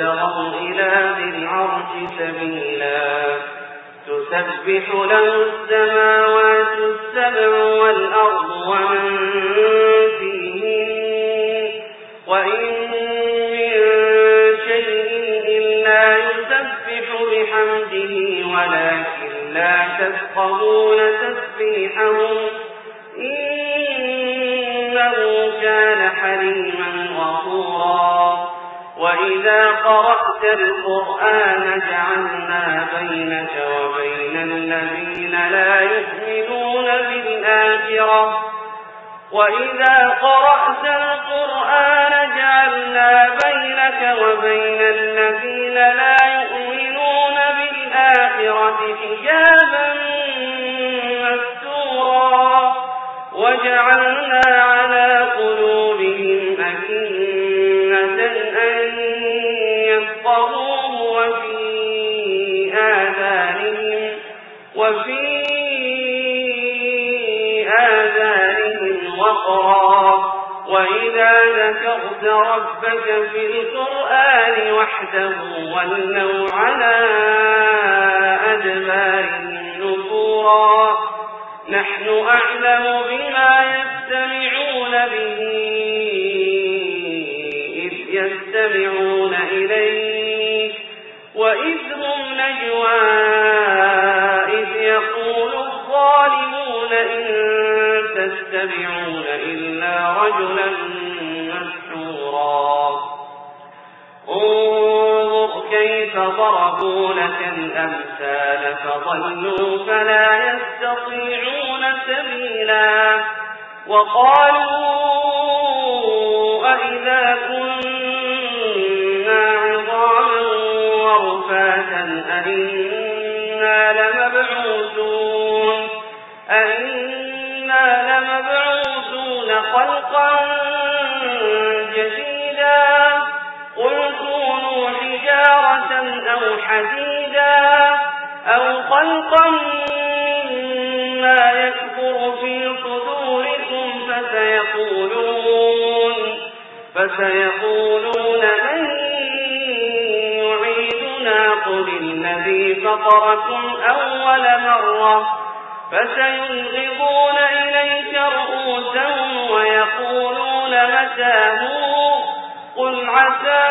لابتغوا إلى ذي العرش سبيلا. تسبح له السماوات السبع والأرض ومن فيهن وإن القرآن جعلنا بينك وبين الذين لا يؤمنون بالآخرة. وإذا قرأت القرآن جعلنا بينك وبين الذين لا يؤمنون بالآخرة حجابا مستورا. وجعلنا ذكرت ربك في القرآن وحده ولوا على أدبارهم نفورا نحن أعلم بما يستمعون به. إذ يستمعون إليك وإذ هم نجوى. إذ يقول الظالمون إن تستمعون إلا رجلا لك الأمثال فضلوا فلا يستطيعون سبيلا. وقالوا أئذا كنا عظاما ورفاتا أئنا لمبعوثون أئنا لمبعوثون خلقا جديدا. قل كونوا حجارة أو حديدا أو خلقا مما يكبر في صدوركم فسيقولون فسيقولون من يعيدنا قل الذي فطركم أول مرة فسينغضون إليك رؤوسهم ويقولون متاه قل عسى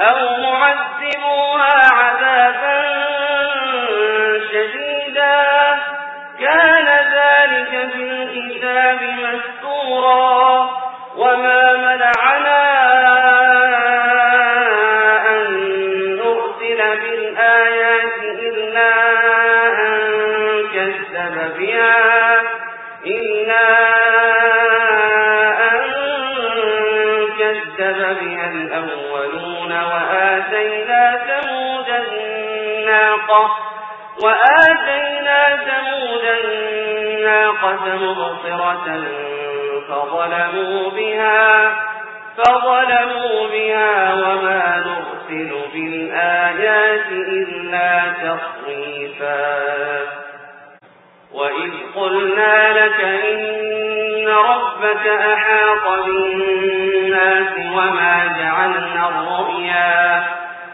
أو معذبوها عذابا الناقة وآتينا ثمود الناقة مبصرة فظلموا بها فظلموا بها وما نرسل بالآيات إلا تصويفا وإذ قلنا لك إن ربك أحاط بالناس وما جعلنا الرؤيا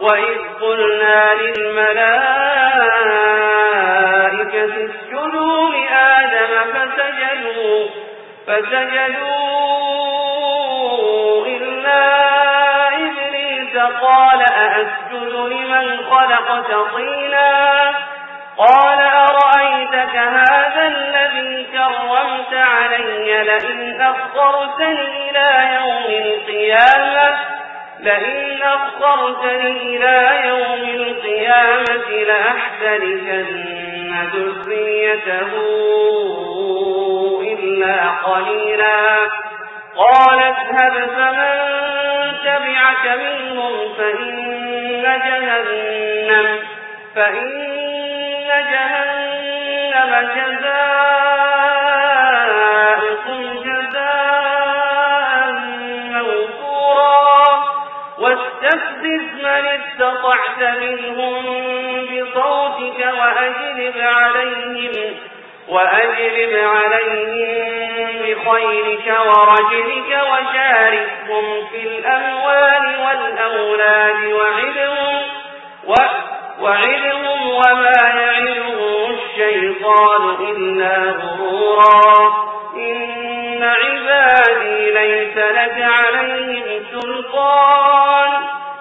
وإذ قلنا للملائكة اسجدوا لآدم فسجدوا فسجدوا إلا إبليس قال أأسجد لمن خلقت طينا؟ قال أرأيتك هذا الذي كرمت علي لئن أخرتني إلى يوم القيامة؟ لئن أخرتني إلى يوم القيامة لأحسنكن ذريته إلا قليلا. قال اذهب فمن تبعك منهم فإن جهنم فإن جهنم جزاؤكم استطعت منهم بصوتك وأجلب عليهم وأجلب عليهم بخيرك ورجلك وشاركهم في الأموال والأولاد وعدهم وعدهم وما يعدهم الشيطان إلا غرورا. إن عبادي ليس لك عليهم سلطان.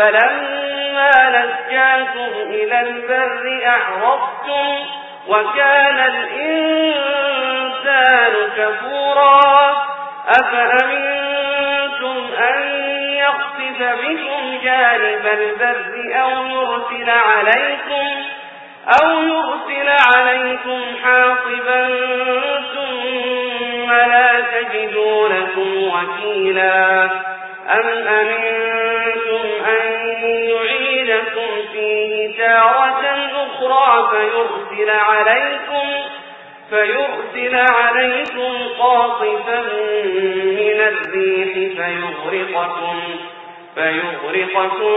فلما نجاكم إلى البر أعرضتم وكان الإنسان كفورا أفأمنتم أن يخطف بكم جانب البر أو يرسل عليكم أو يرسل عليكم حاصبا ثم لا تجدوا وكيلا أم أمنتم فيه تارة أخرى فيرسل عليكم فيرسل عليكم قاطفا من الريح فيغرقكم فيغرقكم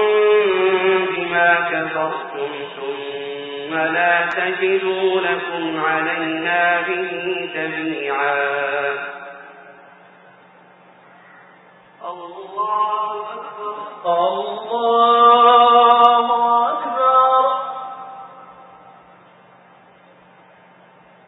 بما كفرتم ثم لا تجدوا لكم علينا به تبيعا. الله أكبر. الله